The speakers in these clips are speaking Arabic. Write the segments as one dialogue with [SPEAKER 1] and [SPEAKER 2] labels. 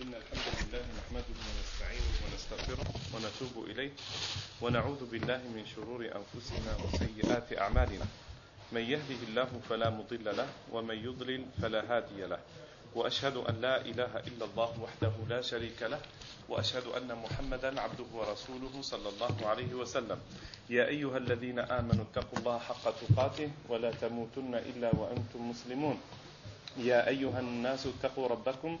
[SPEAKER 1] إن الحمد لله نحمده ونستعينه ونستغفره ونتوب إليه ونعوذ بالله من شرور أنفسنا وسيئات أعمالنا. من يهده الله فلا مضل له ومن يضلل فلا هادي له. وأشهد أن لا إله إلا الله وحده لا شريك له. وأشهد أن محمدا عبده ورسوله صلى الله عليه وسلم. يا أيها الذين آمنوا اتقوا الله حق تقاته ولا تموتن إلا وأنتم مسلمون. يا أيها الناس اتقوا ربكم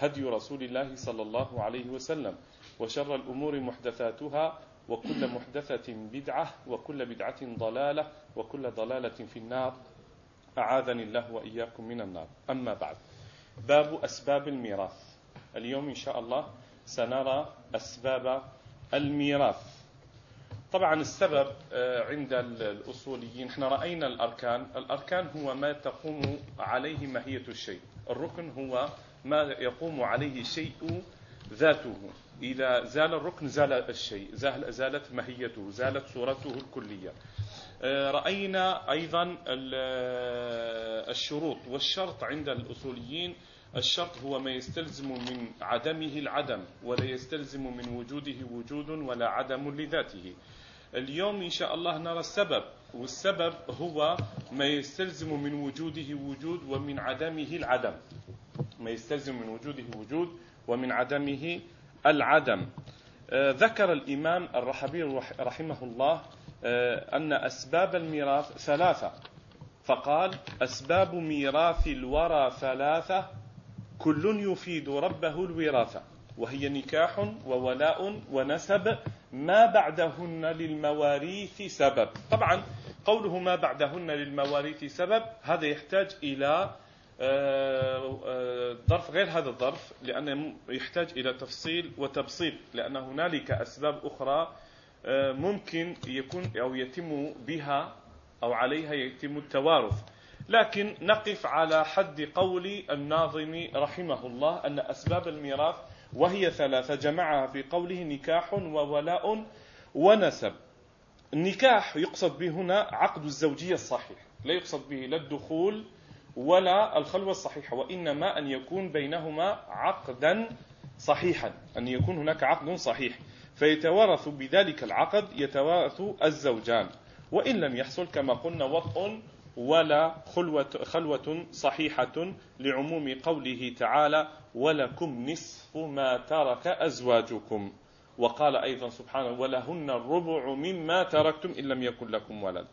[SPEAKER 1] هدي رسول الله صلى الله عليه وسلم وشر الأمور محدثاتها وكل محدثة بدعة وكل بدعة ضلالة وكل ضلالة في النار. أعاذني الله وإياكم من النار. أما بعد باب أسباب الميراث. اليوم إن شاء الله سنرى أسباب الميراث. طبعا السبب عند الأصوليين إحنا رأينا الأركان. الأركان هو ما تقوم عليه ماهية الشيء. الركن هو ما يقوم عليه شيء ذاته. إذا زال الركن زال الشيء زالت ماهيته زالت صورته الكلية. رأينا أيضا الشروط والشرط عند الأصوليين. الشرط هو ما يستلزم من عدمه العدم ولا يستلزم من وجوده وجود ولا عدم لذاته. اليوم إن شاء الله نرى السبب والسبب هو ما يستلزم من وجوده وجود ومن عدمه العدم. ما يستلزم من وجوده وجود ومن عدمه العدم. ذكر الإمام الرحبي رحمه الله أن أسباب الميراث ثلاثة. فقال أسباب ميراث الورى ثلاثة كل يفيد ربه الوراثة وهي نكاح وولاء ونسب ما بعدهن للمواريث سبب. طبعا قوله ما بعدهن للمواريث سبب هذا يحتاج إلى ظرف غير هذا الظرف لأنه يحتاج إلى تفصيل وتبسيط لأن هنالك أسباب أخرى ممكن يكون أو يتم بها أو عليها يتم التوارث. لكن نقف على حد قول الناظم رحمه الله أن أسباب الميراث وهي ثلاثة جمعها في قوله نكاح وولاء ونسب. النكاح يقصد به هنا عقد الزوجية الصحيح لا يقصد به لا الدخول ولا الخلوة الصحيحة وإنما أن يكون بينهما عقدا صحيحا أن يكون هناك عقد صحيح. فيتوارث بذلك العقد يتوارث الزوجان وإن لم يحصل كما قلنا وطء ولا خلوة, خلوة صحيحة لعموم قوله تعالى ولكم نصف ما ترك أزواجكم وقال أيضا سبحانه ولهن الربع مما تركتم إن لم يكن لكم ولد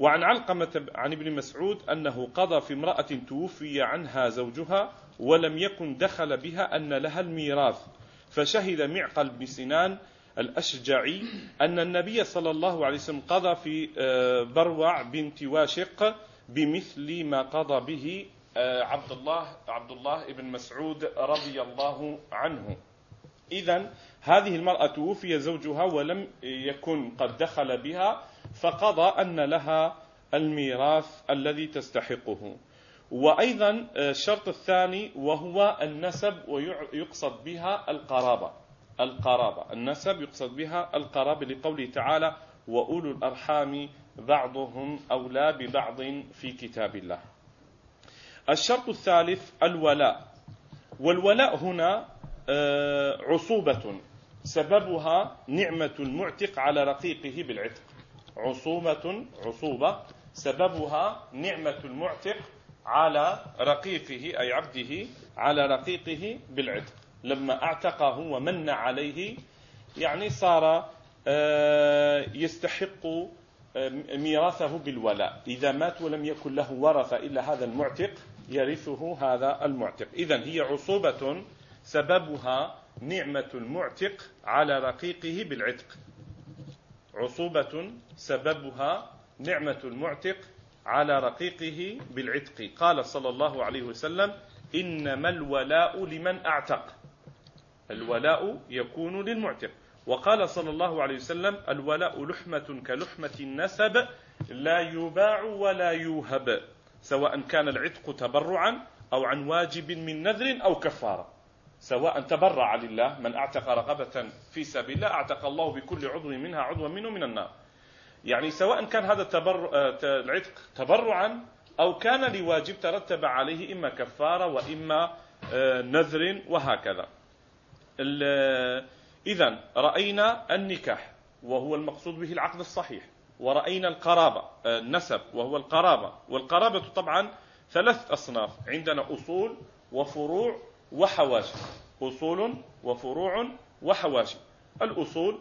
[SPEAKER 1] وعن علقمة عن ابن مسعود أنه قضى في امرأة توفي عنها زوجها ولم يكن دخل بها أن لها الميراث فشهد معقل بن سنان الأشجعي أن النبي صلى الله عليه وسلم قضى في بروع بنت واشق بمثل ما قضى به عبد الله عبد الله بن مسعود رضي الله عنه. إذا هذه المرأة توفي زوجها ولم يكن قد دخل بها فقضى أن لها الميراث الذي تستحقه. وأيضا الشرط الثاني وهو النسب ويقصد بها القرابة. القرابة. النسب يقصد بها القرابة لقوله تعالى وأولو الأرحام بعضهم أولى ببعض في كتاب الله. الشرط الثالث الولاء. والولاء هنا عصوبة. سببها نعمة المعتق على رقيقه بالعتق. عصوبة عصوبة. سببها نعمة المعتق على رقيقه أي عبده على رقيقه بالعتق. لما أعتقه ومن عليه يعني صار يستحق ميراثه بالولاء. إذا مات ولم يكن له ورثة إلا هذا المعتق يرثه هذا المعتق. إذا هي عصوبة سببها نعمة المعتق على رقيقه بالعتق. عصوبة سببها نعمة المعتق على رقيقه بالعتق. قال صلى الله عليه وسلم إنما الولاء لمن أعتق. الولاء يكون للمعتق. وقال صلى الله عليه وسلم الولاء لحمة كلحمة النسب لا يباع ولا يوهب سواء كان العتق تبرعا أو عن واجب من نذر أو كفارة. سواء تبرع لله من أعتق رقبة في سبيل الله أعتق الله بكل عضو منها عضوا منه من النار. يعني سواء كان هذا التبر... العتق تبرعا أو كان لواجب ترتب عليه إما كفارة وإما آه، نذر وهكذا. إذا رأينا النكاح وهو المقصود به العقد الصحيح ورأينا القرابة آه، النسب وهو القرابة. والقرابة طبعا ثلاث أصناف عندنا أصول وفروع وحواشي أصول وفروع وحواشي الأصول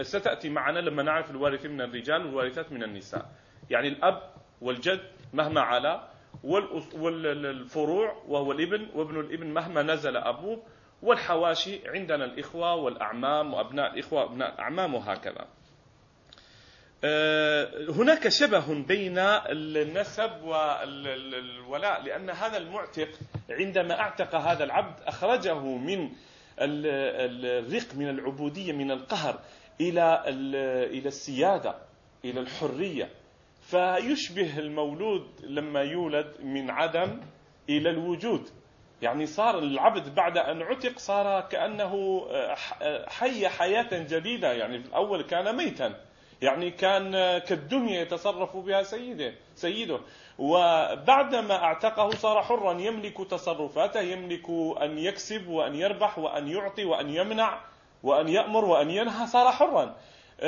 [SPEAKER 1] ستأتي معنا لما نعرف الوارثين من الرجال والوارثات من النساء. يعني الأب والجد مهما علا والفروع وهو الإبن وابن الإبن مهما نزل أبوه والحواشي عندنا الإخوة والأعمام وأبناء الإخوة وأبناء الأعمام وهكذا. هناك شبه بين النسب والولاء لأن هذا المعتق عندما اعتق هذا العبد أخرجه من الرق من العبودية من القهر إلى إلى السيادة إلى الحرية. فيشبه المولود لما يولد من عدم إلى الوجود. يعني صار العبد بعد أن عتق صار كأنه حي حياة جديدة يعني في الأول كان ميتا. يعني كان كالدنيا يتصرف بها سيده سيده. وبعدما اعتقه صار حرا يملك تصرفاته يملك أن يكسب وأن يربح وأن يعطي وأن يمنع وأن يأمر وأن ينهى صار حرا.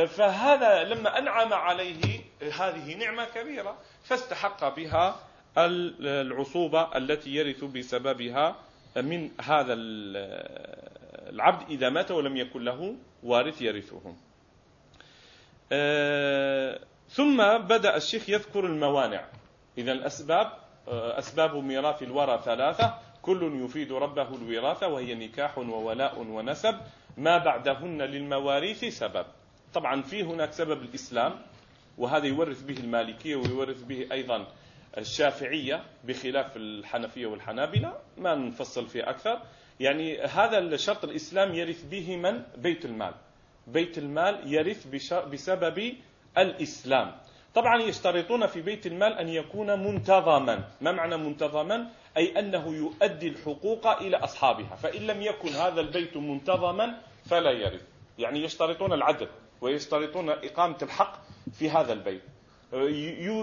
[SPEAKER 1] فهذا لما أنعم عليه هذه نعمة كبيرة فاستحق بها العصوبة التي يرث بسببها من هذا العبد إذا مات ولم يكن له وارث يرثه ثم بدأ الشيخ يذكر الموانع. إذا الأسباب آه، أسباب ميراث الورى ثلاثة. كل يفيد ربه الوراثة وهي نكاح وولاء ونسب. ما بعدهن للمواريث سبب. طبعا في هناك سبب الإسلام وهذا يورث به المالكية ويورث به أيضا الشافعية بخلاف الحنفية والحنابلة. ما نفصل فيه أكثر. يعني هذا الشرط الإسلام يرث به من؟ بيت المال. بيت المال يرث بسبب الإسلام. طبعا يشترطون في بيت المال أن يكون منتظما. ما معنى منتظما؟ أي أنه يؤدي الحقوق إلى أصحابها. فإن لم يكن هذا البيت منتظما فلا يرث. يعني يشترطون العدل ويشترطون إقامة الحق في هذا البيت.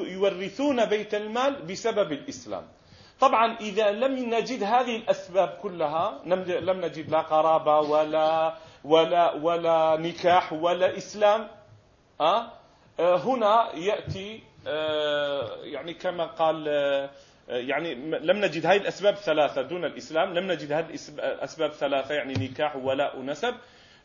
[SPEAKER 1] يورثون بيت المال بسبب الإسلام. طبعا إذا لم نجد هذه الأسباب كلها لم نجد لا قرابة ولا ولا ولا نكاح ولا إسلام أه؟ هنا يأتي آه، يعني كما قال آه، يعني لم نجد هذه الأسباب ثلاثة دون الإسلام لم نجد هذه الأسباب ثلاثة يعني نكاح ولاء ونسب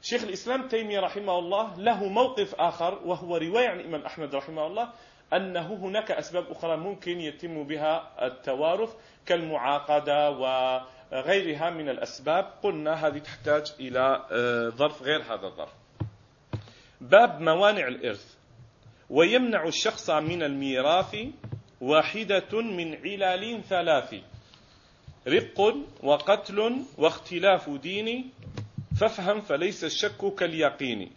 [SPEAKER 1] شيخ الإسلام تيمية رحمه الله له موقف آخر وهو رواية عن الإمام أحمد رحمه الله أنه هناك أسباب أخرى ممكن يتم بها التوارث كالمعاقدة وغيرها من الأسباب قلنا هذه تحتاج إلى آه، ظرف غير هذا الظرف. باب موانع الإرث. ويمنع الشخص من الميراث واحدة من علل ثلاث. رق وقتل واختلاف دين. فافهم فليس الشك كاليقين.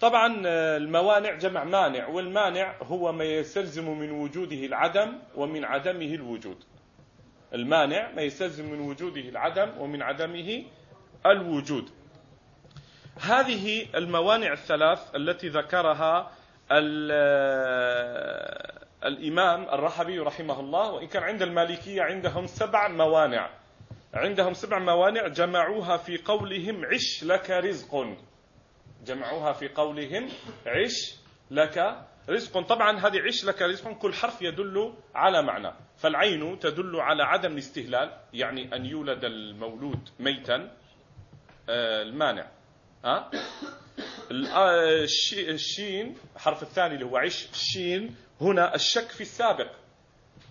[SPEAKER 1] طبعا الموانع جمع مانع والمانع هو ما يستلزم من وجوده العدم ومن عدمه الوجود. المانع ما يستلزم من وجوده العدم ومن عدمه الوجود. هذه الموانع الثلاث التي ذكرها الإمام الرحبي رحمه الله وإن كان عند المالكية عندهم سبع موانع. عندهم سبع موانع جمعوها في قولهم عش لك رزق. جمعوها في قولهم عش لك رزق. طبعا هذه عش لك رزق كل حرف يدل على معنى. فالعين تدل على عدم الاستهلال يعني أن يولد المولود ميتا آه، المانع. ها؟ آه، الشين حرف الثاني اللي هو عش الشين هنا الشك في السابق.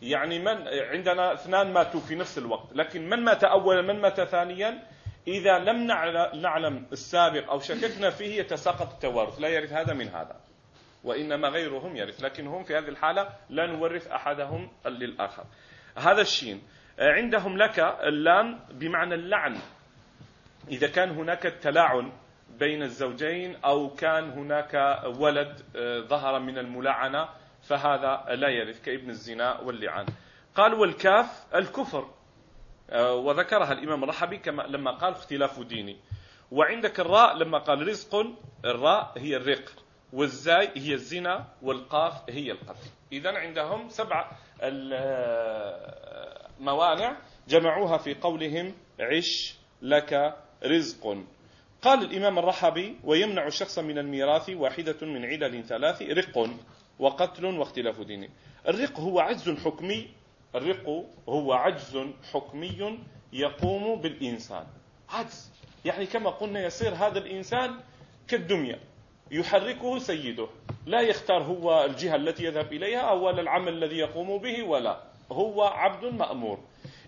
[SPEAKER 1] يعني من عندنا اثنان ماتوا في نفس الوقت لكن من مات اولا من مات ثانيا؟ إذا لم نعلم السابق أو شككنا فيه يتساقط التوارث. لا يرث هذا من هذا. وإنما غيرهم يرث. لكن هم في هذه الحالة لا نورث أحدهم للآخر. هذا الشين. عندهم لك اللام بمعنى اللعن. إذا كان هناك تلاعن بين الزوجين أو كان هناك ولد آه، ظهر من الملاعنة فهذا لا يرث كابن الزنا واللعان. قال والكاف الكفر. آه، وذكرها الإمام الرحبي كما لما قال اختلاف ديني. وعندك الراء لما قال رزق الراء هي الرق. والزاي هي الزنا والقاف هي القتل. إذا عندهم سبع موانع جمعوها في قولهم عش لك رزق. قال الإمام الرحبي ويمنع الشخص من الميراث واحدة من علل ثلاث رق وقتل واختلاف ديني الرق هو عجز حكمي. الرق هو عجز حكمي يقوم بالإنسان. عجز. يعني كما قلنا يصير هذا الإنسان كالدمية. يحركه سيده. لا يختار هو الجهة التي يذهب إليها أو العمل الذي يقوم به ولا. هو عبد مأمور.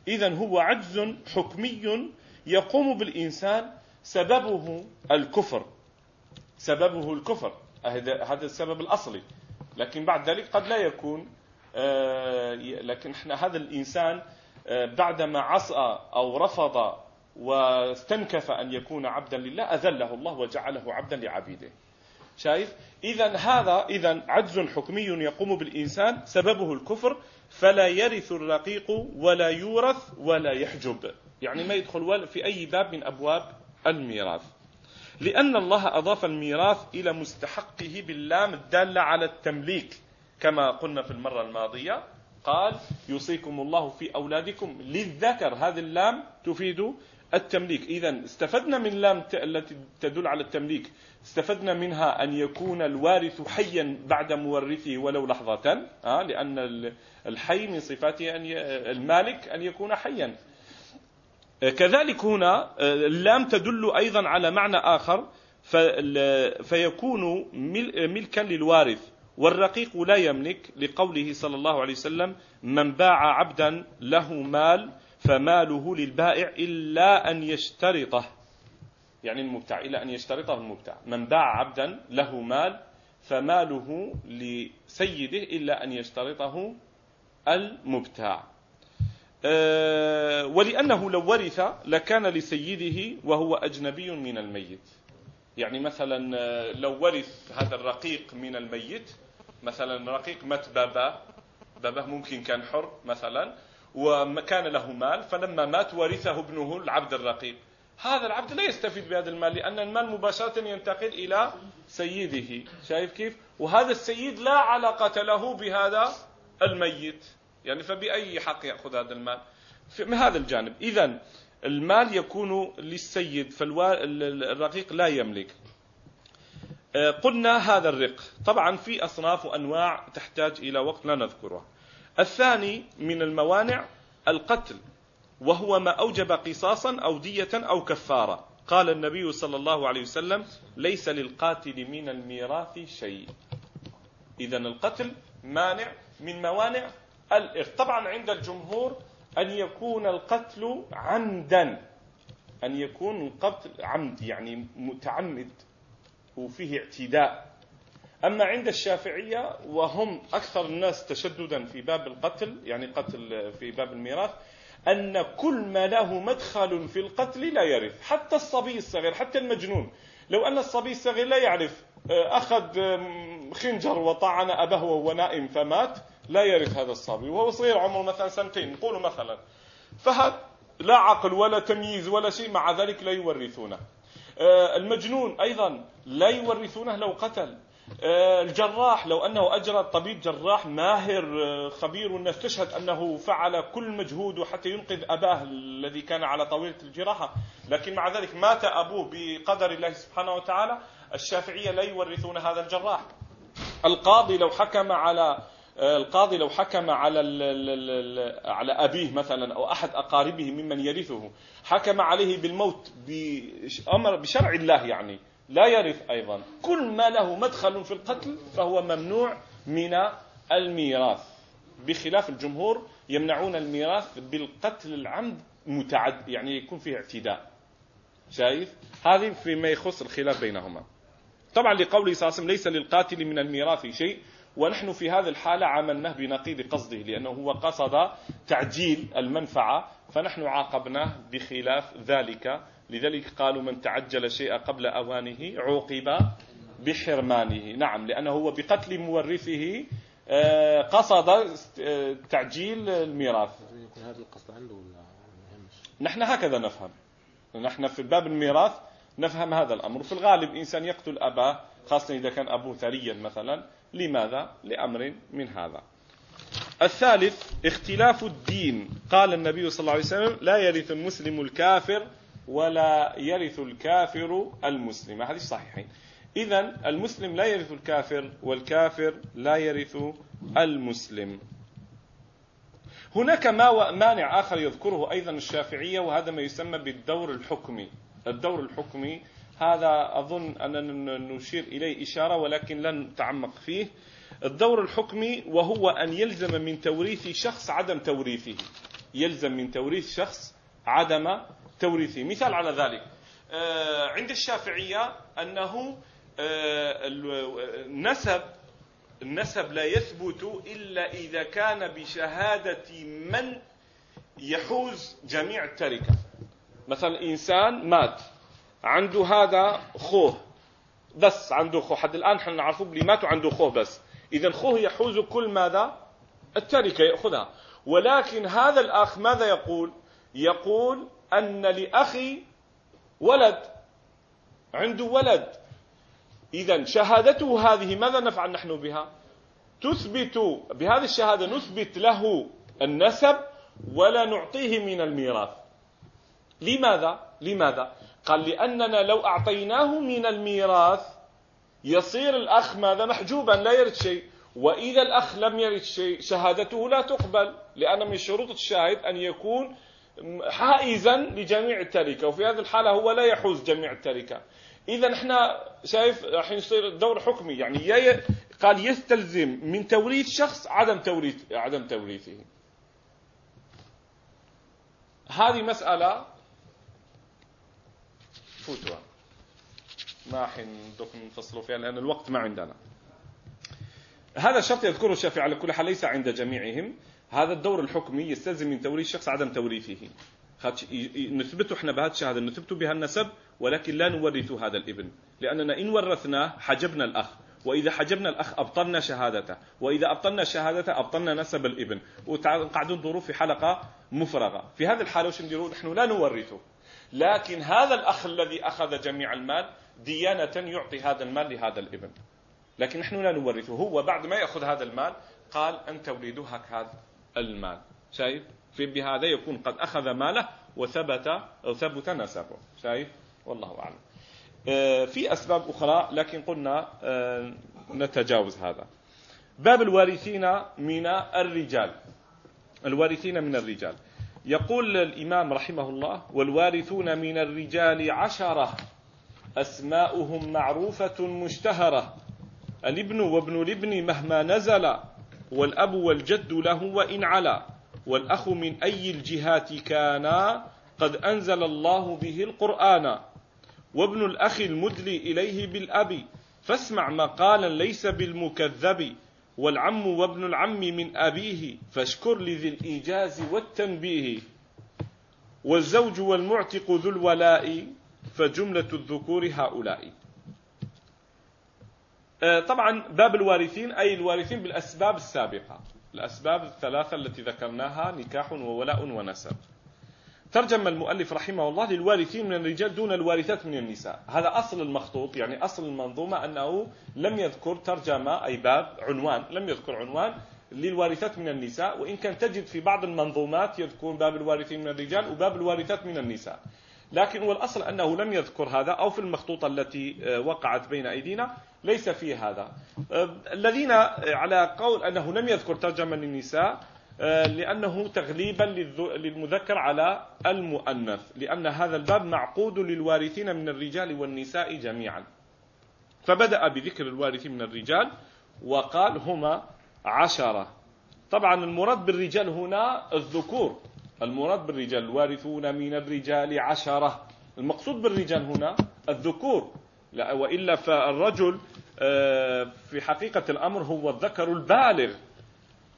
[SPEAKER 1] إذا هو عجز حكمي يقوم بالإنسان سببه الكفر. سببه الكفر. هذا السبب الأصلي. لكن بعد ذلك قد لا يكون آه، لكن إحنا هذا الإنسان آه، بعدما عصى أو رفض واستنكف أن يكون عبدا لله أذله الله وجعله عبدا لعبيده. شايف؟ إذا هذا إذا عجز حكمي يقوم بالإنسان سببه الكفر فلا يرث الرقيق ولا يورث ولا يحجب. يعني ما يدخل في أي باب من أبواب الميراث. لأن الله أضاف الميراث إلى مستحقه باللام الدالة على التمليك. كما قلنا في المرة الماضية قال يوصيكم الله في أولادكم للذكر. هذه اللام تفيد التمليك. إذا استفدنا من لام التي تدل على التمليك. استفدنا منها أن يكون الوارث حيا بعد مورثه ولو لحظة آه لأن الحي من صفاته أن المالك أن يكون حيا. كذلك هنا اللام تدل أيضا على معنى آخر فيكون ملكا للوارث والرقيق لا يملك لقوله صلى الله عليه وسلم من باع عبدا له مال فماله للبائع إلا أن يشترطه. يعني المبتع إلا أن يشترطه المبتع. من باع عبدا له مال فماله لسيده إلا أن يشترطه المبتاع أه ولأنه لو ورث لكان لسيده وهو أجنبي من الميت. يعني مثلا آه، لو ورث هذا الرقيق من الميت مثلا رقيق مات باباه باباه ممكن كان حر مثلا. وكان له مال فلما مات ورثه ابنه العبد الرقيق هذا العبد لا يستفيد بهذا المال لأن المال مباشرة ينتقل إلى سيده. شايف كيف؟ وهذا السيد لا علاقة له بهذا الميت. يعني فبأي حق يأخذ هذا المال؟ من هذا الجانب. إذا المال يكون للسيد فالرقيق لا يملك. آه، قلنا هذا الرق. طبعا في أصناف وأنواع تحتاج إلى وقت لا نذكرها الثاني من الموانع القتل وهو ما أوجب قصاصا أو دية أو كفارة. قال النبي صلى الله عليه وسلم ليس للقاتل من الميراث شيء. إذا القتل مانع من موانع الإرث. طبعا عند الجمهور أن يكون القتل عمدا أن يكون القتل عمد يعني متعمد وفيه اعتداء. أما عند الشافعية وهم أكثر الناس تشددا في باب القتل يعني قتل في باب الميراث أن كل ما له مدخل في القتل لا يرث حتى الصبي الصغير حتى المجنون. لو أن الصبي الصغير لا يعرف آه، أخذ خنجر وطعن أباه وهو نائم فمات لا يرث هذا الصبي. وهو صغير عمره مثلا سنتين نقول مثلا. فهذا لا عقل ولا تمييز ولا شيء مع ذلك لا يورثونه. آه، المجنون أيضا لا يورثونه لو قتل. الجراح لو أنه أجرى طبيب جراح ماهر آه، خبير والناس تشهد أنه فعل كل مجهوده حتى ينقذ أباه الذي كان على طاولة الجراحة. لكن مع ذلك مات أبوه بقدر الله سبحانه وتعالى. الشافعية لا يورثون هذا الجراح. القاضي لو حكم على آه، القاضي لو حكم على على أبيه مثلا أو أحد أقاربه ممن يرثه حكم عليه بالموت بأمر بشرع الله يعني. لا يرث أيضا. كل ما له مدخل في القتل فهو ممنوع من الميراث. بخلاف الجمهور يمنعون الميراث بالقتل العمد متعد يعني يكون فيه اعتداء. شايف؟ هذه فيما يخص الخلاف بينهما. طبعا لقوله صلى الله عليه وسلم ليس للقاتل من الميراث شيء ونحن في هذه الحالة عاملناه بنقيض قصده لأنه هو قصد تعجيل المنفعة فنحن عاقبناه بخلاف ذلك لذلك قالوا من تعجل شيئا قبل أوانه عوقب بحرمانه. نعم لأنه هو بقتل مورثه آه، قصد آه، تعجيل الميراث.
[SPEAKER 2] يكون هذا القصد عنده ولا
[SPEAKER 1] نحن هكذا نفهم. نحن في باب الميراث نفهم هذا الأمر. في الغالب إنسان يقتل أباه خاصة إذا كان أبوه ثريا مثلا. لماذا؟ لأمر من هذا. الثالث اختلاف الدين. قال النبي صلى الله عليه وسلم لا يرث المسلم الكافر ولا يرث الكافر المسلم. هذه صحيحين. إذا المسلم لا يرث الكافر والكافر لا يرث المسلم. هناك ما مانع آخر يذكره أيضا الشافعية وهذا ما يسمى بالدور الحكمي. الدور الحكمي هذا أظن أننا نشير إليه إشارة ولكن لن نتعمق فيه. الدور الحكمي وهو أن يلزم من توريث شخص عدم توريثه. يلزم من توريث شخص عدم توريثه مثال على ذلك. آه، عند الشافعية أنه آه، النسب النسب لا يثبت إلا إذا كان بشهادة من يحوز جميع التركة. مثلا إنسان مات عنده هذا خوه بس عنده خوه. حد الآن إحنا نعرفه اللي مات وعنده خوه بس. إذا خوه يحوز كل ماذا؟ التركة يأخذها. ولكن هذا الأخ ماذا يقول؟ يقول أن لأخي ولد. عنده ولد. إذا شهادته هذه ماذا نفعل نحن بها؟ تثبت بهذه الشهادة نثبت له النسب ولا نعطيه من الميراث. لماذا؟ لماذا؟ قال لأننا لو أعطيناه من الميراث يصير الأخ ماذا؟ محجوبا لا يرد شيء. وإذا الأخ لم يرد شيء شهادته لا تقبل لأن من شروط الشاهد أن يكون حائزا لجميع التركة وفي هذه الحالة هو لا يحوز جميع التركة. إذا إحنا شايف راح يصير دور حكمي يعني قال يستلزم من توريث شخص عدم توريث عدم توريثه. هذه مسألة فوتوا ما حين نفصلوا فيها لأن الوقت ما عندنا. هذا الشرط يذكره الشافعي على كل حال ليس عند جميعهم. هذا الدور الحكمي يستلزم من توريث شخص عدم توريثه. نثبته إحنا بهذا الشهاده نثبت بها النسب ولكن لا نورث هذا الابن. لأننا إن ورثناه حجبنا الأخ. وإذا حجبنا الأخ أبطلنا شهادته. وإذا أبطلنا شهادته أبطلنا نسب الابن. وقاعدين ندوروا في حلقة مفرغة. في هذه الحالة وش نديروا نحن لا نورثه. لكن هذا الأخ الذي أخذ جميع المال ديانة يعطي هذا المال لهذا الابن. لكن نحن لا نورثه. هو بعد ما يأخذ هذا المال قال أنت وليدك هذا المال. شايف؟ في بهذا يكون قد أخذ ماله وثبت أو ثبت نسبه. شايف؟ والله أعلم. آه، في أسباب أخرى لكن قلنا آه، نتجاوز هذا. باب الوارثين من الرجال. الوارثين من الرجال. يقول الإمام رحمه الله والوارثون من الرجال عشرة. أسماؤهم معروفة مشتهرة. الابن وابن الابن مهما نزل والأب والجد له وإن علا والأخ من أي الجهات كان قد أنزل الله به القرآن. وابن الأخ المدلي إليه بالأب فاسمع مقالا ليس بالمكذب. والعم وابن العم من أبيه فاشكر لذي الإيجاز والتنبيه. والزوج والمعتق ذو الولاء فجملة الذكور هؤلاء. طبعا باب الوارثين أي الوارثين بالأسباب السابقة. الأسباب الثلاثة التي ذكرناها نكاح وولاء ونسب. ترجم المؤلف رحمه الله للوارثين من الرجال دون الوارثات من النساء. هذا أصل المخطوط يعني أصل المنظومة أنه لم يذكر ترجمة أي باب عنوان لم يذكر عنوان للوارثات من النساء. وإن كان تجد في بعض المنظومات يذكر باب الوارثين من الرجال وباب الوارثات من النساء. لكن هو الأصل أنه لم يذكر هذا أو في المخطوطة التي آه، وقعت بين أيدينا ليس في هذا. آه، الذين على قول أنه لم يذكر ترجمة للنساء آه، لأنه تغليبا للمذكر على المؤنث لأن هذا الباب معقود للوارثين من الرجال والنساء جميعا. فبدأ بذكر الوارثين من الرجال وقال هما عشرة. طبعا المراد بالرجال هنا الذكور. المراد بالرجال الوارثون من الرجال عشرة. المقصود بالرجال هنا الذكور. لا وإلا فالرجل آه، في حقيقة الأمر هو الذكر البالغ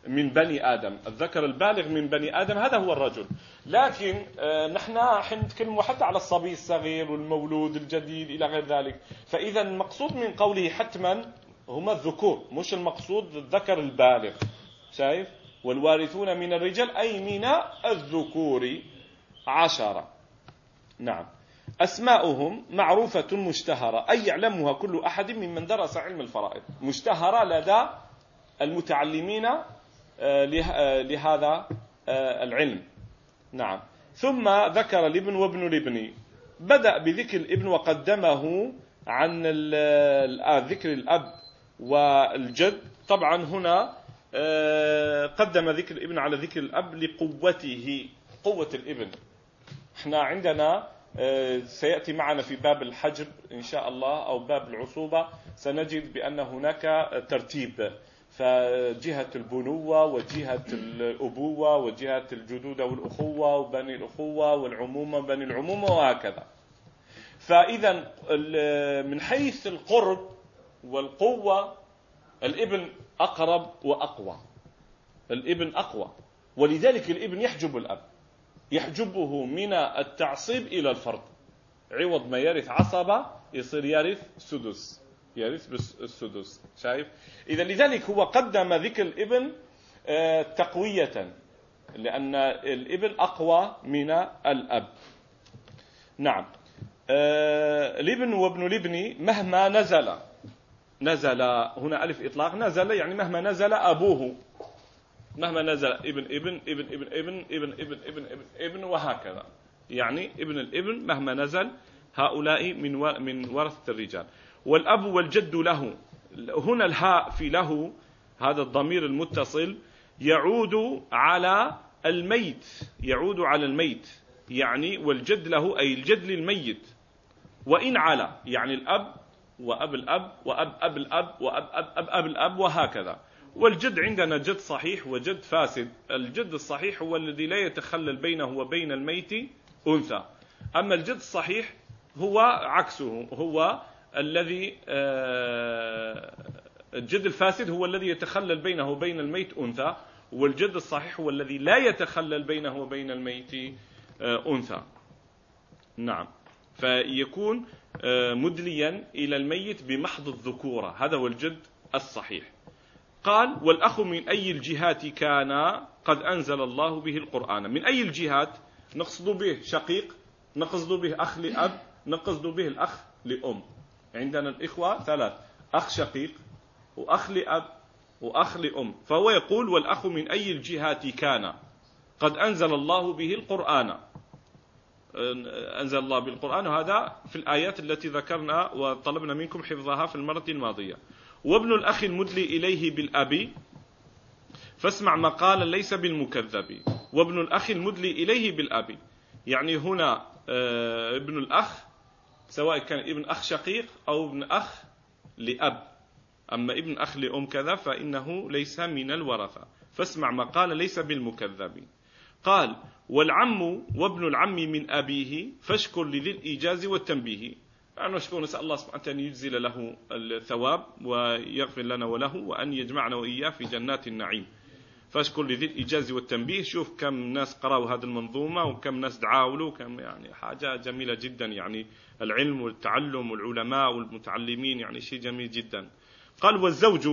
[SPEAKER 1] من بني آدم. الذكر البالغ من بني آدم هذا هو الرجل. لكن آه، نحن حين نتكلم حتى على الصبي الصغير والمولود الجديد إلى غير ذلك. فإذا المقصود من قوله حتما هما الذكور مش المقصود الذكر البالغ. شايف؟ والوارثون من الرجال أي من الذكور. عشرة. نعم. أسماؤهم معروفة مشتهرة أي يعلمها كل أحد ممن درس علم الفرائض. مشتهرة لدى المتعلمين آه، آه، لهذا آه، العلم. نعم. ثم ذكر الابن وابن الابن. بدأ بذكر الابن وقدمه عن ذكر الأب والجد. طبعا هنا قدم ذكر الابن على ذكر الأب لقوته قوة الابن. إحنا عندنا سيأتي معنا في باب الحجب إن شاء الله أو باب العصوبة. سنجد بأن هناك ترتيب. فجهة البنوة وجهة الأبوة وجهة الجدودة والأخوة وبني الأخوة والعمومة وبني العمومة وهكذا. فإذا من حيث القرب والقوة الابن أقرب وأقوى. الإبن أقوى. ولذلك الإبن يحجب الأب. يحجبه من التعصيب إلى الفرض عوض ما يرث عصبة يصير يرث سدس. يرث بالسدس شايف؟ إذا لذلك هو قدم ذكر الإبن آه، تقوية لأن الإبن أقوى من الأب. نعم. آه، الإبن وابن الإبن مهما نزل نزل هنا ألف إطلاق. نزل يعني مهما نزل أبوه. مهما نزل ابن ابن ابن ابن ابن ابن ابن ابن ابن ابن وهكذا. يعني ابن الابن مهما نزل هؤلاء من من ورثة الرجال. والأب والجد له. هنا الهاء في له هذا الضمير المتصل يعود على الميت. يعود على الميت. يعني والجد له أي الجد للميت. وإن على يعني الأب وأب الأب وأب أب الأب وأب أب أب, أب الأب وهكذا. والجد عندنا جد صحيح وجد فاسد. الجد الصحيح هو الذي لا يتخلل بينه وبين الميت أنثى. أما الجد الصحيح هو عكسه هو الذي آه، الجد الفاسد هو الذي يتخلل بينه وبين الميت أنثى والجد الصحيح هو الذي لا يتخلل بينه وبين الميت آه، أنثى. نعم. فيكون آه، مدليا إلى الميت بمحض الذكورة. هذا هو الجد الصحيح. قال والأخ من أي الجهات كان قد أنزل الله به القرآن؟ من أي الجهات؟ نقصد به شقيق نقصد به أخ لأب نقصد به الأخ لأم. عندنا الإخوة ثلاث أخ شقيق وأخ لأب وأخ لأم. فهو يقول والأخ من أي الجهات كان قد أنزل الله به القرآن؟ أنزل الله بالقرآن وهذا في الآيات التي ذكرنا وطلبنا منكم حفظها في المرة الماضية. وابن الأخ المدلي إليه بالأب فاسمع مقالا ليس بالمكذب. وابن الأخ المدلي إليه بالأب. يعني هنا آه، ابن الأخ سواء كان ابن أخ شقيق أو ابن أخ لأب. أما ابن أخ لأم كذا فإنه ليس من الورثة. فاسمع مقال ليس بالمكذب. قال والعم وابن العم من أبيه فاشكر لذي الإيجاز والتنبيه. أن نشكر نسأل الله سبحانه وتعالى أن يجزل له الثواب ويغفر لنا وله وأن يجمعنا وإياه في جنات النعيم. فاشكر لذي الإيجاز والتنبيه. شوف كم ناس قرأوا هذه المنظومة وكم ناس دعاوا له كم يعني حاجة جميلة جدا. يعني العلم والتعلم والعلماء والمتعلمين يعني شيء جميل جدا. قال والزوج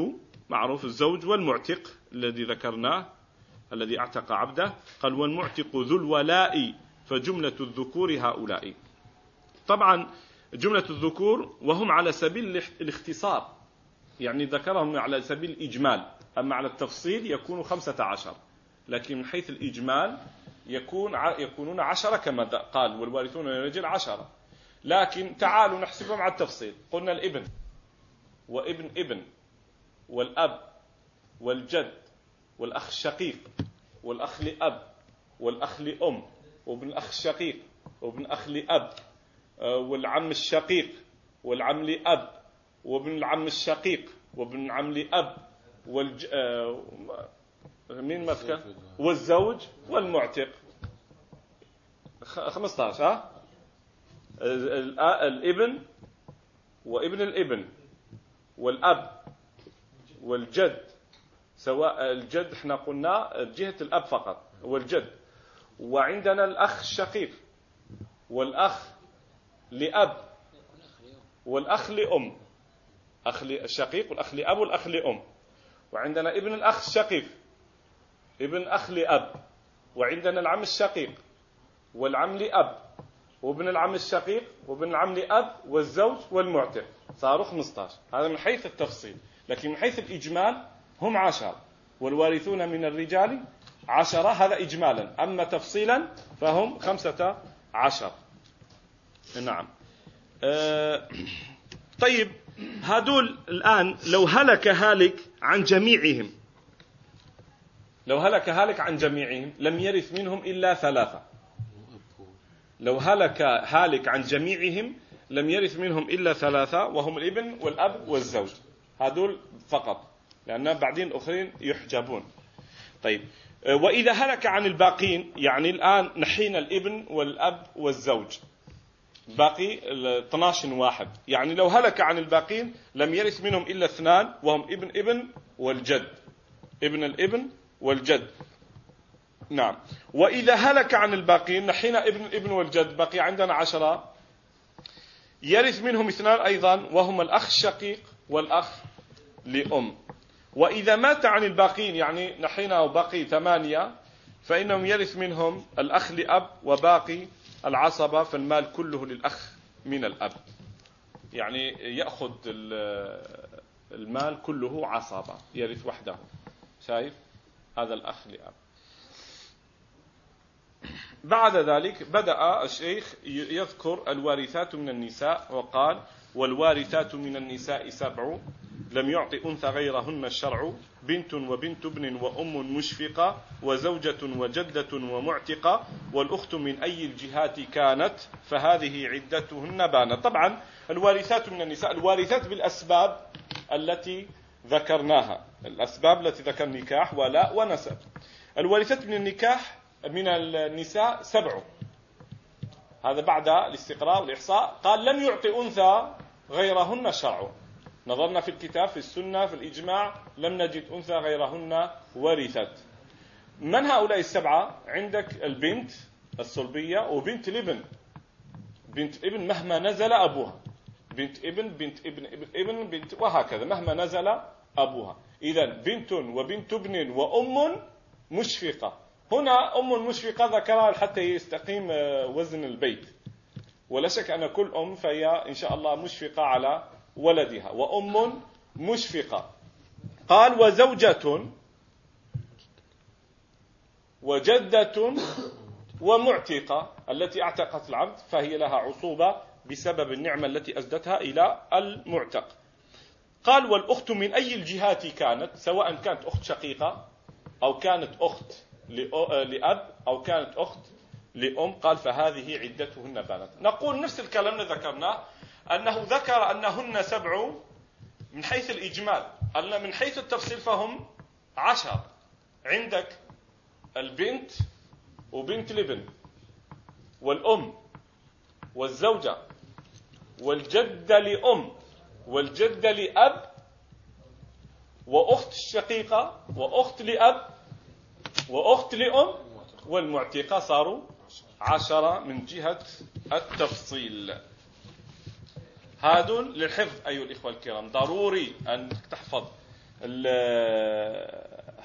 [SPEAKER 1] معروف الزوج والمعتق الذي ذكرناه الذي اعتق عبده قال والمعتق ذو الولاء فجملة الذكور هؤلاء. طبعا جملة الذكور وهم على سبيل الاختصار يعني ذكرهم على سبيل الإجمال أما على التفصيل يكون خمسة عشر لكن من حيث الإجمال يكون يكونون عشرة كما قال والوارثون من الرجل عشرة. لكن تعالوا نحسبهم على التفصيل. قلنا الإبن وإبن إبن والأب والجد والأخ الشقيق والأخ لأب والأخ لأم وابن الأخ الشقيق وابن أخ لأب آه، والعم الشقيق والعم لأب وابن العم الشقيق وابن العم لأب والج... آه، مين مسكن والزوج والمعتق. 15 ها؟ الإبن وابن الإبن والأب والجد. سواء الجد إحنا قلنا جهة الأب فقط والجد. وعندنا الأخ الشقيق والأخ لأب والأخ لأم. أخ الشقيق والأخ لأب والأخ لأم. وعندنا ابن الأخ الشقيق ابن أخ لأب. وعندنا العم الشقيق والعم لأب. وابن العم الشقيق وابن العم لأب والزوج والمعتق. صاروا 15 هذا من حيث التفصيل. لكن من حيث الإجمال هم عشرة والوارثون من الرجال عشرة. هذا إجمالا. أما تفصيلا فهم خمسة عشر. نعم. أه طيب. هذول الآن لو هلك هالك عن جميعهم لو هلك هالك عن جميعهم لم يرث منهم إلا ثلاثة. لو هلك هالك عن جميعهم لم يرث منهم إلا ثلاثة وهم الإبن والأب والزوج. هذول فقط. لأن بعدين الآخرين يحجبون. طيب وإذا هلك عن الباقين يعني الآن نحينا الإبن والأب والزوج. باقي 12 واحد. يعني لو هلك عن الباقين لم يرث منهم إلا اثنان وهم ابن ابن والجد. ابن الابن والجد. نعم. وإذا هلك عن الباقين نحينا ابن الابن والجد. بقي عندنا عشرة. يرث منهم اثنان أيضا وهما الأخ الشقيق والأخ لأم. وإذا مات عن الباقين يعني نحينا وبقي ثمانية فإنهم يرث منهم الأخ لأب وباقي العصبة فالمال كله للأخ من الأب. يعني يأخذ المال كله عصبة يرث وحده. شايف؟ هذا الأخ لأب. بعد ذلك بدأ الشيخ يذكر الوارثات من النساء وقال والوارثات من النساء سبع لم يعط أنثى غيرهن الشرع بنت وبنت ابن وأم مشفقة وزوجة وجدة ومعتقة والأخت من أي الجهات كانت فهذه عدتهن بانت. طبعا الوارثات من النساء الوارثات بالأسباب التي ذكرناها. الأسباب التي ذكر نكاح ولاء ونسب. الوارثات من النكاح من النساء سبع. هذا بعد الاستقراء والإحصاء. قال لم يعطي أنثى غيرهن شرع نظرنا في الكتاب في السنة في الإجماع لم نجد أنثى غيرهن ورثت. من هؤلاء السبعة؟ عندك البنت الصلبية وبنت الابن. بنت ابن مهما نزل أبوها. بنت ابن بنت ابن ابن, ابن بنت وهكذا مهما نزل أبوها. إذا بنت وبنت ابن وأم مشفقة. هنا أم مشفقة ذكرها حتى يستقيم وزن البيت. ولا شك أن كل أم فهي إن شاء الله مشفقة على ولدها وأم مشفقة. قال وزوجة وجدة ومعتقة التي أعتقت العبد فهي لها عصوبة بسبب النعمة التي أزدتها إلى المعتق. قال والأخت من أي الجهات كانت؟ سواء كانت أخت شقيقة أو كانت أخت لأب أو كانت أخت لأم. قال فهذه عدتهن بانت نقول نفس الكلام اللي ذكرناه أنه ذكر أنهن سبع من حيث الإجمال. أن من حيث التفصيل فهم عشر. عندك البنت وبنت الابن والأم والزوجة والجدة لأم والجدة لأب وأخت الشقيقة وأخت لأب وأخت لأم والمعتقة صاروا عشرة من جهة التفصيل. هذول للحفظ أيها الإخوة الكرام. ضروري أن تحفظ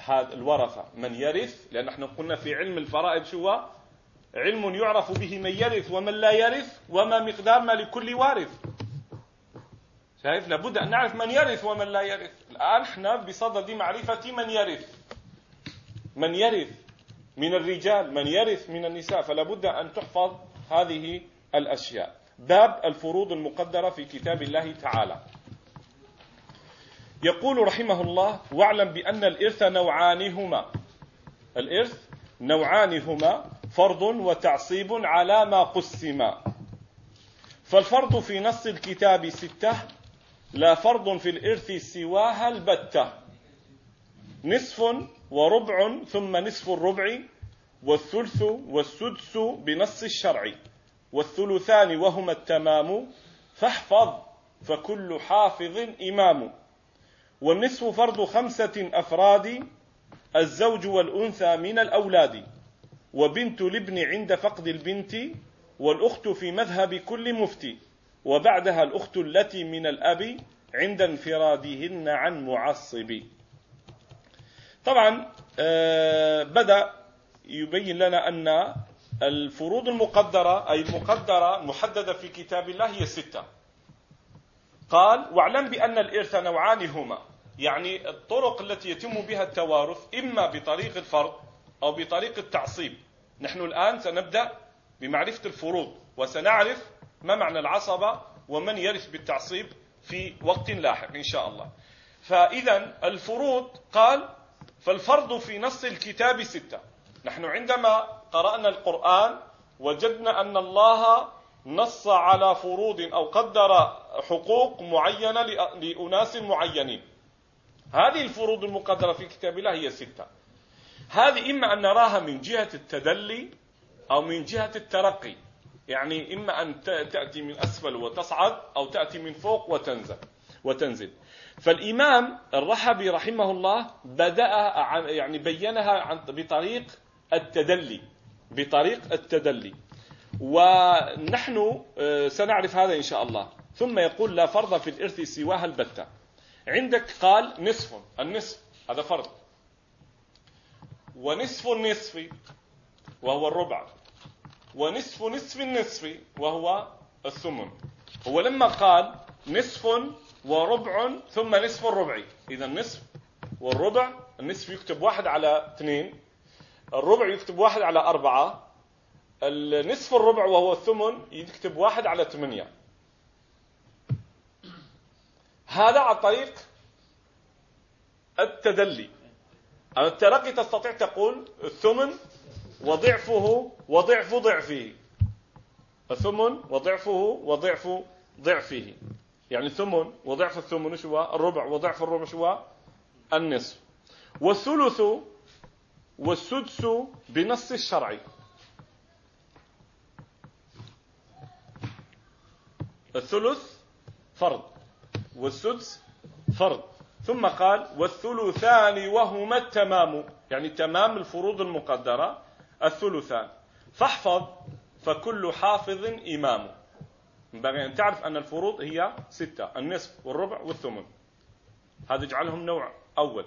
[SPEAKER 1] هذا الورثة. من يرث؟ لأن إحنا قلنا في علم الفرائض شو علم يعرف به من يرث ومن لا يرث وما مقدار ما لكل وارث. شايف؟ لابد أن نعرف من يرث ومن لا يرث. الآن إحنا بصدد معرفة من يرث. من يرث من الرجال من يرث من النساء. فلا بد أن تحفظ هذه الأشياء. باب الفروض المقدرة في كتاب الله تعالى. يقول رحمه الله واعلم بأن الإرث نوعان هما الإرث نوعان هما فرض وتعصيب على ما قسم. فالفرض في نص الكتاب ستة لا فرض في الإرث سواها البتة. نصف وربع ثم نصف الربع والثلث والسدس بنص الشرع. والثلثان وهما التمام فاحفظ فكل حافظ إمام. والنصف فرض خمسة أفراد الزوج والأنثى من الأولاد. وبنت الابن عند فقد البنت والأخت في مذهب كل مفتي. وبعدها الأخت التي من الأب عند انفرادهن عن معصب. طبعا آه، بدأ يبين لنا أن الفروض المقدرة أي المقدرة محددة في كتاب الله هي ستة. قال واعلم بأن الإرث نوعان هما. يعني الطرق التي يتم بها التوارث إما بطريق الفرض أو بطريق التعصيب. نحن الآن سنبدأ بمعرفة الفروض وسنعرف ما معنى العصبة ومن يرث بالتعصيب في وقت لاحق إن شاء الله. فإذا الفروض قال فالفرض في نص الكتاب ستة. نحن عندما قرأنا القرآن وجدنا أن الله نص على فروض أو قدر حقوق معينة لأناس معينين. هذه الفروض المقدرة في كتاب الله هي ستة. هذه إما أن نراها من جهة التدلي أو من جهة الترقي. يعني إما أن تأتي من أسفل وتصعد أو تأتي من فوق وتنزل وتنزل. فالإمام الرحبي رحمه الله بدأ يعني بينها بطريق التدلي. بطريق التدلي. ونحن آه، سنعرف هذا إن شاء الله. ثم يقول لا فرض في الإرث سواها البتة. عندك قال نصف النصف هذا فرض. ونصف النصف وهو الربع. ونصف نصف النصف وهو الثمن. هو لما قال نصف وربع ثم نصف الربع. إذا النصف والربع النصف يكتب واحد على اثنين. الربع يكتب واحد على أربعة. النصف الربع وهو الثمن يكتب واحد على ثمانية. هذا عن طريق التدلي. الترقي تستطيع تقول الثمن وضعفه وضعف ضعفه. الثمن وضعفه وضعف ضعفه. يعني الثمن وضعف الثمن شو الربع وضعف الربع شو النصف. والثلث والسدس بنص الشرع. الثلث فرض والسدس فرض. ثم قال والثلثان وهما التمام. يعني تمام الفروض المقدرة الثلثان. فاحفظ فكل حافظ إمام. ينبغي أن تعرف أن الفروض هي ستة النصف والربع والثمن. هذا اجعلهم نوع أول.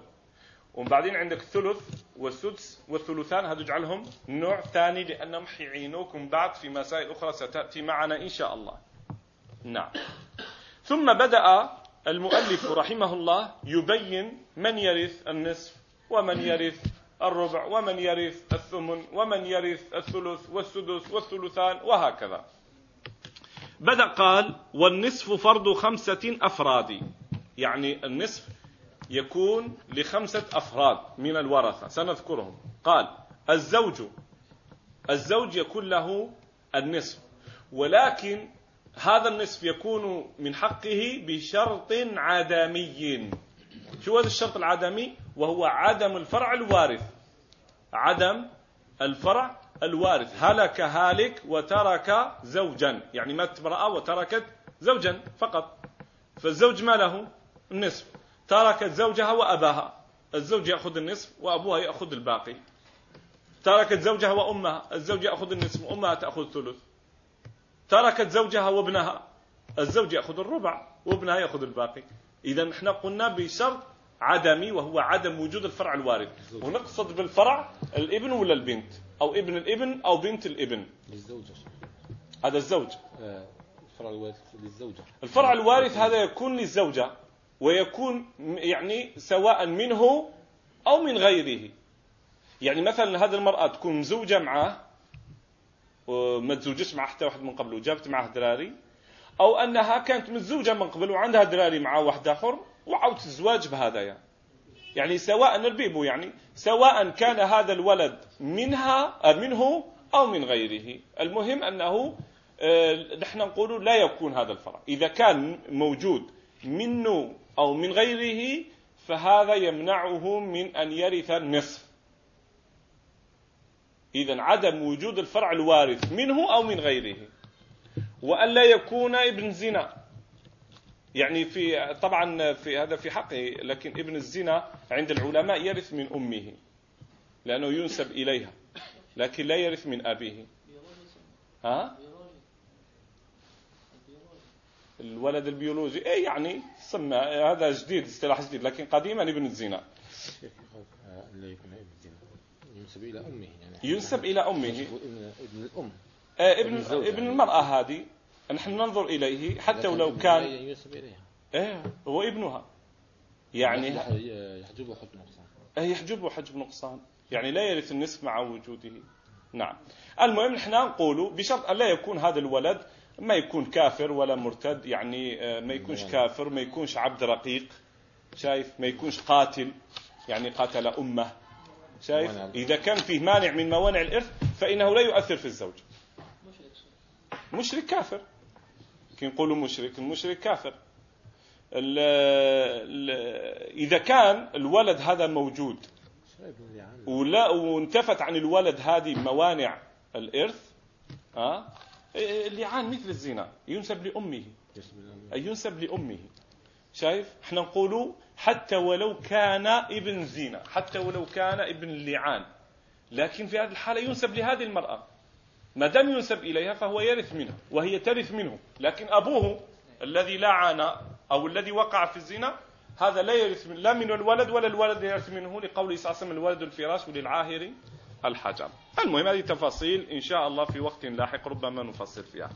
[SPEAKER 1] وبعدين عندك الثلث والسدس والثلثان هذا اجعلهم نوع ثاني لأنهم حيعينوكم بعد في مسائل أخرى ستأتي معنا إن شاء الله. نعم. ثم بدأ المؤلف رحمه الله يبين من يرث النصف ومن يرث الربع ومن يرث الثمن ومن يرث الثلث والسدس والثلثان وهكذا. بدأ قال والنصف فرض خمسة أفراد يعني النصف يكون لخمسة أفراد من الورثة. سنذكرهم. قال الزوج الزوج يكون له النصف ولكن هذا النصف يكون من حقه بشرط عدمي. شو هذا الشرط العدمي؟ وهو عدم الفرع الوارث. عدم الفرع الوارث. هلك هالك وترك زوجا. يعني مات امرأة وتركت زوجا فقط. فالزوج ما له؟ النصف. تركت زوجها وأباها. الزوج يأخذ النصف وأبوها يأخذ الباقي. تركت زوجها وأمها الزوج يأخذ النصف وأمها تأخذ الثلث. تركت زوجها وابنها الزوج يأخذ الربع وابنها يأخذ الباقي. إذا إحنا قلنا بشرط عدمي وهو عدم وجود الفرع الوارد. ونقصد بالفرع الابن ولا البنت؟ أو ابن الابن أو بنت الابن.
[SPEAKER 2] للزوجة
[SPEAKER 1] هذا الزوج.
[SPEAKER 2] آه، الفرع الوارث للزوجة.
[SPEAKER 1] الفرع الوارث هذا يكون للزوجة. ويكون يعني سواء منه أو من غيره. يعني مثلا هذه المرأة تكون مزوجة معه وما تزوجش مع حتى واحد من قبل وجابت معه دراري أو أنها كانت متزوجة من قبل وعندها دراري مع واحد آخر وعاودت الزواج بهذا يعني. يعني سواء البيبو يعني سواء كان هذا الولد منها منه أو من غيره. المهم أنه آه، نحن نقول لا يكون هذا الفرع. إذا كان موجود منه أو من غيره فهذا يمنعه من أن يرث النصف. إذا عدم وجود الفرع الوارث منه أو من غيره. وألا يكون ابن زنا يعني في طبعا في هذا في حقه لكن ابن الزنا عند العلماء يرث من أمه لأنه ينسب إليها لكن لا يرث من أبيه. ها؟ الولد البيولوجي اي يعني سمى هذا جديد اصطلاح جديد لكن قديما ابن الزنا.
[SPEAKER 2] آه، ابن الزنا. ينسب إلى أمه يعني.
[SPEAKER 1] ينسب إلى أمه.
[SPEAKER 2] ابن الأم.
[SPEAKER 1] آه، ابن
[SPEAKER 2] ابن يعني.
[SPEAKER 1] المرأة هذه نحن ننظر إليه حتى ولو كان
[SPEAKER 2] ينسب إليها.
[SPEAKER 1] إيه هو ابنها. يعني
[SPEAKER 2] يحجبه حكم نقصان.
[SPEAKER 1] يحجبه حجب نقصان. يعني لا يرث النصف مع وجوده. نعم. المهم نحن نقول بشرط أن لا يكون هذا الولد ما يكون كافر ولا مرتد يعني آه، ما يكونش
[SPEAKER 2] نعم.
[SPEAKER 1] كافر ما يكونش عبد رقيق شايف؟ ما يكونش قاتل يعني قتل أمة شايف. إذا كان فيه مانع من موانع الإرث فإنه لا يؤثر في الزوج.
[SPEAKER 3] مشرك
[SPEAKER 1] كافر. كي نقولوا مشرك المشرك كافر. ال ال إذا كان الولد هذا موجود ولا وانتفت عن الولد هذه موانع الإرث ها اللعان مثل الزنا. ينسب لأمه. أي ينسب لأمه. شايف؟ إحنا نقولوا حتى ولو كان ابن زنا. حتى ولو كان ابن اللعان لكن في هذه الحالة ينسب لهذه المرأة. ما دام ينسب إليها فهو يرث منها وهي ترث منه. لكن أبوه الذي لعن أو الذي وقع في الزنا هذا لا يرث من لا من الولد ولا الولد يرث منه لقوله صلى الله عليه وسلم الولد الفراش وللعاهر الحجر. المهم هذه تفاصيل إن شاء الله في وقت لاحق ربما نفصل فيها.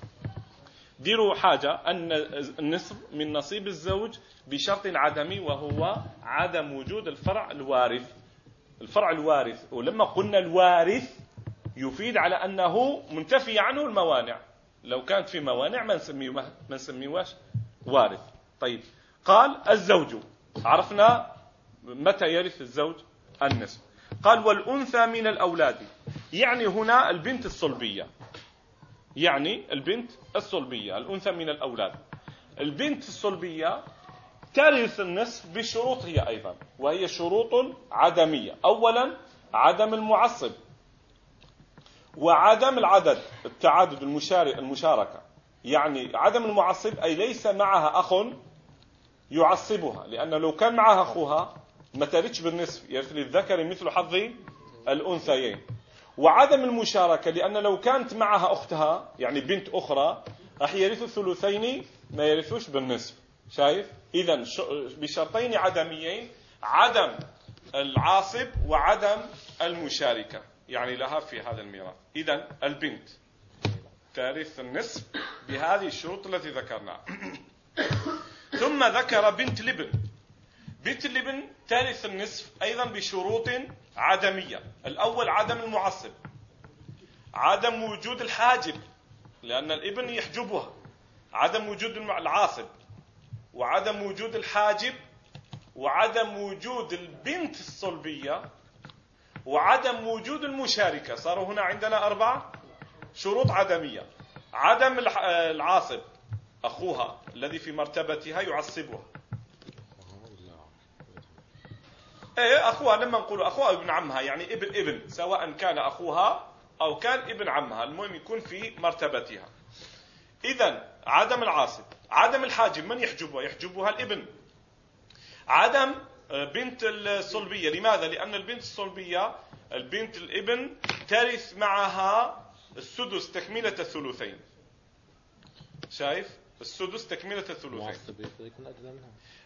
[SPEAKER 1] ديروا حاجة أن النصف من نصيب الزوج بشرط عدمي وهو عدم وجود الفرع الوارث. الفرع الوارث ولما قلنا الوارث يفيد على أنه منتفي عنه الموانع. لو كانت في موانع ما نسميه ما نسميهاش وارث. طيب قال الزوج. عرفنا متى يرث الزوج؟ النصف. قال والأنثى من الأولاد. يعني هنا البنت الصلبية. يعني البنت الصلبية الأنثى من الأولاد. البنت الصلبية ترث النصف بشروط هي أيضا وهي شروط عدمية. أولا عدم المعصب وعدم العدد التعدد المشارك المشاركة. يعني عدم المعصب أي ليس معها أخ يعصبها لأن لو كان معها أخوها ما ترثش بالنصف. يرث للذكر مثل حظ الأنثيين. وعدم المشاركة لأن لو كانت معها أختها يعني بنت أخرى راح يرثوا الثلثين ما يرثوش بالنصف. شايف؟ إذا بشرطين عدميين عدم العاصب وعدم المشاركة. يعني لها في هذا الميراث. إذا البنت ترث النصف بهذه الشروط التي ذكرناها. ثم ذكر بنت لبن. بنت اللبن ترث النصف أيضا بشروط عدمية. الأول عدم المعصب عدم وجود الحاجب لأن الإبن يحجبها عدم وجود العاصب وعدم وجود الحاجب وعدم وجود البنت الصلبية وعدم وجود المشاركة. صاروا هنا عندنا أربعة شروط عدمية. عدم العاصب أخوها الذي في مرتبتها يعصبها. إيه أخوها لما نقول أخوها ابن عمها يعني ابن ابن سواء كان أخوها أو كان ابن عمها المهم يكون في مرتبتها. اذا عدم العاصب عدم الحاجب من يحجبها؟ يحجبها الابن. عدم آه، بنت الصلبية. لماذا؟ لأن البنت الصلبية البنت الابن ترث معها السدس تكملة الثلثين. شايف؟ السدس تكملة الثلثين.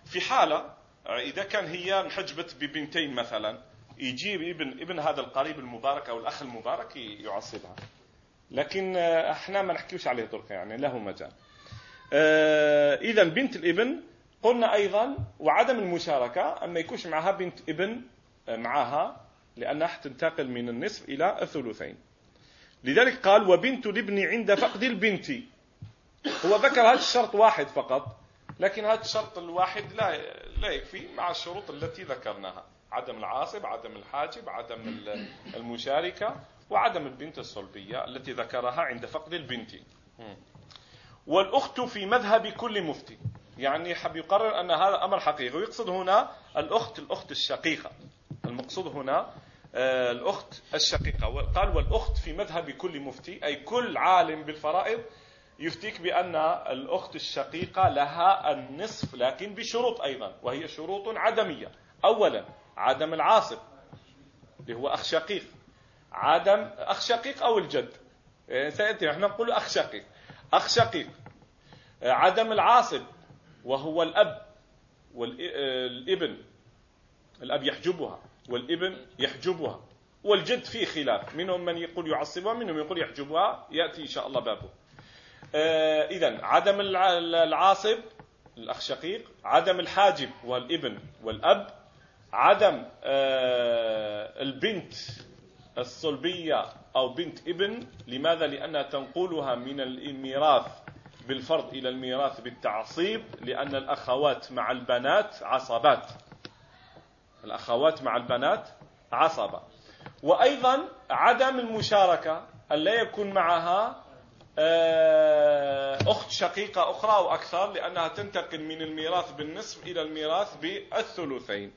[SPEAKER 1] في حالة إذا كان هي انحجبت ببنتين مثلا يجيب ابن ابن هذا القريب المبارك أو الأخ المبارك يعصبها. لكن آه، إحنا ما نحكيوش عليه درك يعني له مجال. إذا بنت الابن قلنا أيضا وعدم المشاركة أما يكونش معها بنت ابن آه، معها لأنها تنتقل من النصف إلى الثلثين. لذلك قال وبنت الابن عند فقد البنت. هو ذكر هذا الشرط واحد فقط. لكن هذا الشرط الواحد لا لا يكفي مع الشروط التي ذكرناها. عدم العاصب عدم الحاجب عدم ال- المشاركة وعدم البنت الصلبية التي ذكرها عند فقد البنت. والأخت في مذهب كل مفتي. يعني حب يقرر أن هذا أمر حقيقي ويقصد هنا الأخت الأخت الشقيقة. المقصود هنا آه، الأخت الشقيقة. قال والأخت في مذهب كل مفتي أي كل عالم بالفرائض يفتيك بأن الأخت الشقيقة لها النصف لكن بشروط أيضا وهي شروط عدمية. أولا عدم العاصب اللي هو أخ شقيق. عدم أخ شقيق أو الجد. إيه، سيأتي إحنا نقول أخ شقيق. أخ شقيق. عدم العاصب وهو الأب والإبن. الأب يحجبها والإبن يحجبها والجد فيه خلاف. منهم من يقول يعصبها منهم يقول يحجبها. يأتي إن شاء الله بابه. إذا عدم العاصب الأخ شقيق عدم الحاجب والإبن والأب عدم آه البنت الصلبية أو بنت إبن لماذا؟ لأنها تنقلها من الميراث بالفرض إلى الميراث بالتعصيب لأن الأخوات مع البنات عصبات الأخوات مع البنات عصبة وأيضا عدم المشاركة أن لا يكون معها آه، أخت شقيقة أخرى أو أكثر لأنها تنتقل من الميراث بالنصف إلى الميراث بالثلثين.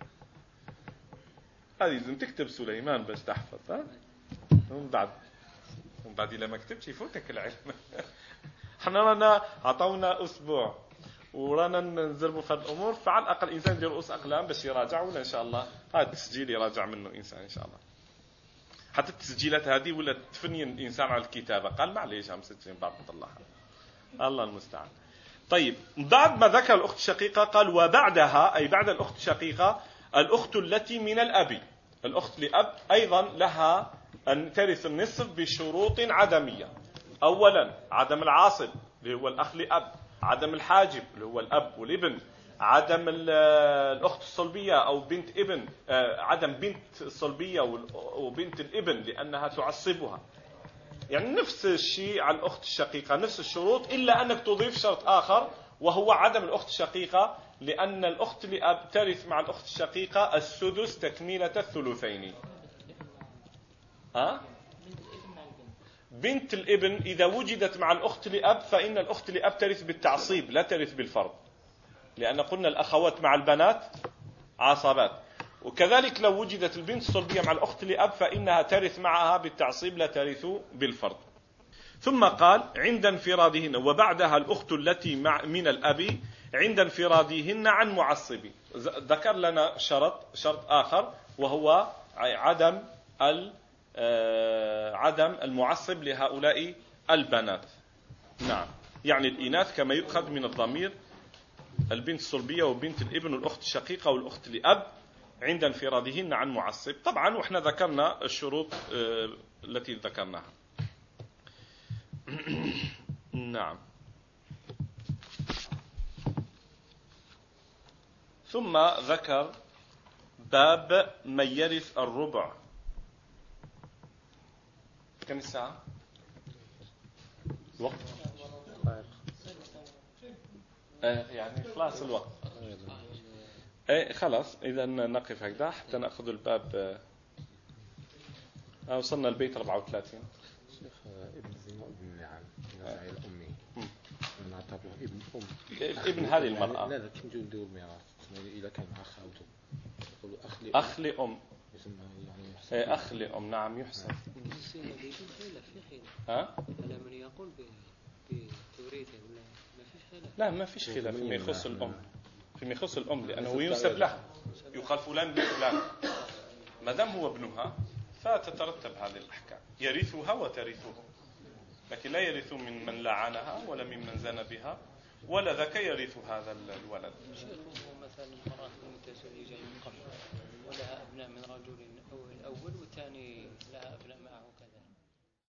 [SPEAKER 1] هذه لازم تكتب سليمان باش تحفظ ها؟ ومن بعد ومن بعد إذا ما كتبتش يفوتك العلم. إحنا رانا عطونا أسبوع ورانا نزربوا في هذه الأمور فعلى الأقل الإنسان يدير رؤوس أقلام باش يراجع ولا إن شاء الله؟ هذا التسجيل يراجع منه إنسان إن شاء الله. حتى التسجيلات هذه ولا تفني الإنسان على الكتابة؟ قال معليش عم سجل بعد نطلعها الله؟ المستعان. طيب بعد ما ذكر الأخت الشقيقة قال وبعدها أي بعد الأخت الشقيقة الأخت التي من الأب. الأخت لأب أيضا لها أن ترث النصف بشروط عدمية. اولا عدم العاصب اللي هو الأخ لأب. عدم الحاجب اللي هو الأب والابن. عدم الأخت الصلبية أو بنت ابن آه، عدم بنت الصلبية وبنت الابن لأنها تعصبها. يعني نفس الشيء على الأخت الشقيقة نفس الشروط إلا أنك تضيف شرط آخر وهو عدم الأخت الشقيقة لأن الأخت لأب ترث مع الأخت الشقيقة السدس تكملة الثلثين. ها؟ بنت الابن إذا وجدت مع الأخت لأب فإن الأخت لأب ترث بالتعصيب لا ترث بالفرض. لأن قلنا الأخوات مع البنات عصبات. وكذلك لو وجدت البنت الصلبية مع الأخت لأب فإنها ترث معها بالتعصيب لا ترث بالفرض. ثم قال عند انفرادهن وبعدها الأخت التي مع من الأب عند انفرادهن عن معصب. ذكر لنا شرط شرط آخر وهو عدم آه، عدم المعصب لهؤلاء البنات. نعم. يعني الإناث كما يؤخذ من الضمير البنت الصلبية وبنت الابن والأخت الشقيقة والأخت لأب عند انفرادهن عن معصب. طبعا وإحنا ذكرنا الشروط آه، التي ذكرناها. نعم. ثم ذكر باب من يرث الربع. كم الساعة؟ وقت إيه، يعني خلاص الوقت. إيه خلاص. إذا نقف هكذا حتى نأخذ الباب آه وصلنا البيت 34
[SPEAKER 2] شيخ ابن زينو ابن نعم عائلة أمي. نعتبره ابن أم.
[SPEAKER 1] ابن هذه المرأة.
[SPEAKER 2] لا لا كم جو نديروا الميراث اذا كان مع خالته
[SPEAKER 1] يقولوا أخ لأم. أخ لأم. يعني إيه أخ لأم. نعم يحسن. ها؟ على من يقول بتوريثه ولا لا ما فيش خلاف فيما يخص الأم. فيما يخص الأم لأنه ينسب لها. يقال فلان بن فلان. ما دام هو ابنها فتترتب هذه الأحكام. يرثها وترثه. لكن لا يرث من من لعنها ولا ممن زنى بها ولا ذاك يرث هذا الولد.
[SPEAKER 3] شيخ مثلا المرأة المتزوجة من قبل ولها أبناء من رجل الأول والثاني لها أبناء